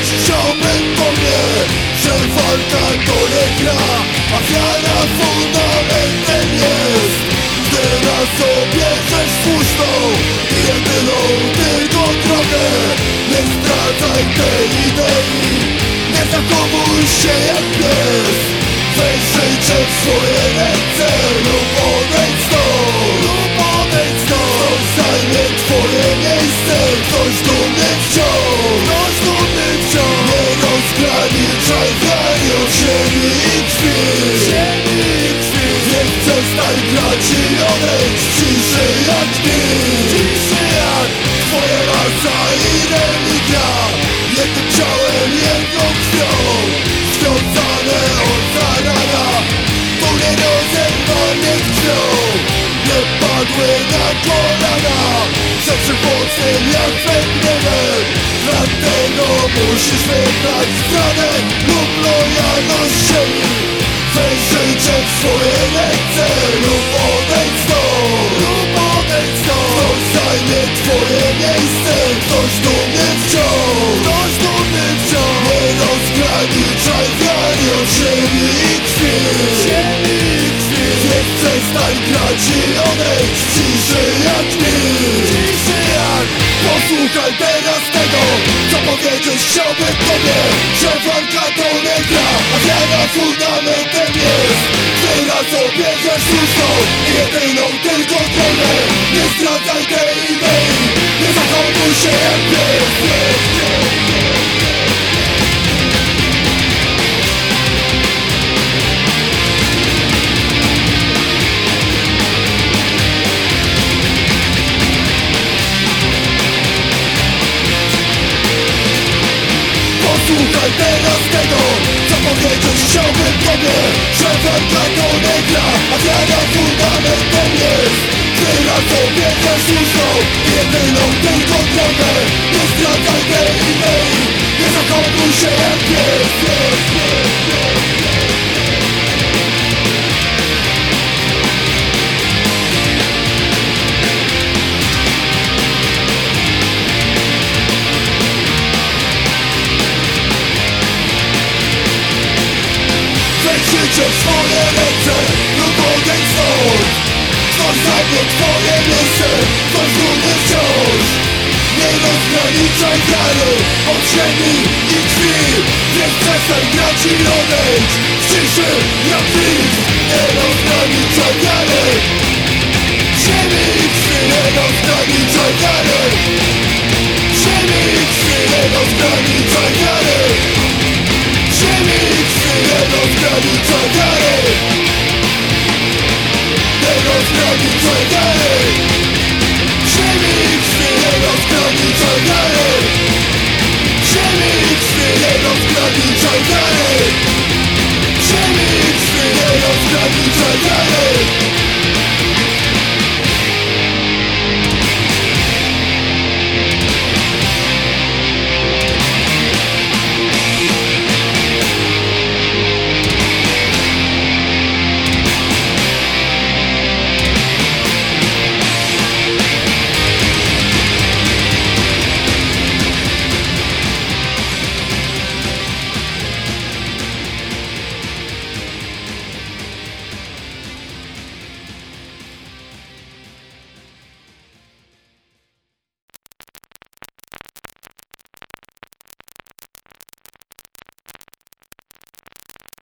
chciałbym po Że walka to nie gra A wiara fundamentem jest. Gdy raz obierzesz słuszną I jedyną tylko drogę Nie zdradzaj tej idei. Nie zachowuj się jak pies Weź życie w swoje od ziemi i krwi Ziemi i krwi Nie przestań grać i odejdź Ciszy jak nic Ciszy jak twoja rasa i religia Jednym ciałem, jedną padły na kolana. Przed przywódcem jak węglem Dlatego musisz wybrać stronę Lub lojalność ziemi Weź życie w swoje ręce. Lub odejdź stąd. Lub odejdź stąd. Ktoś zajmie twoje miejsce. Ktoś dumny wciąż Ktoś dumny wciąż Posłuchaj teraz tego Co powiedzieć chciałbym tobie. Że walka to nie gra A wiara fundamentem jest. Gdy raz obierzesz słuszną Jedyną tylko drogę Nie zdradzaj tej idei Nie zachowuj się jak pies Posłuchaj teraz tego Co powiedzieć chciałbym tobie Że walka to nie gra A wiara fundamentem jest. Gdy raz obierzesz słuszną Jedyną tylko drogę. Nie zdradzaj tej idei Nie zachowuj się rozgraniczaj wiary od ziemi i krwi. Więc przestań grać i odejdź w ciszy jak nic Nie rozgraniczaj wiary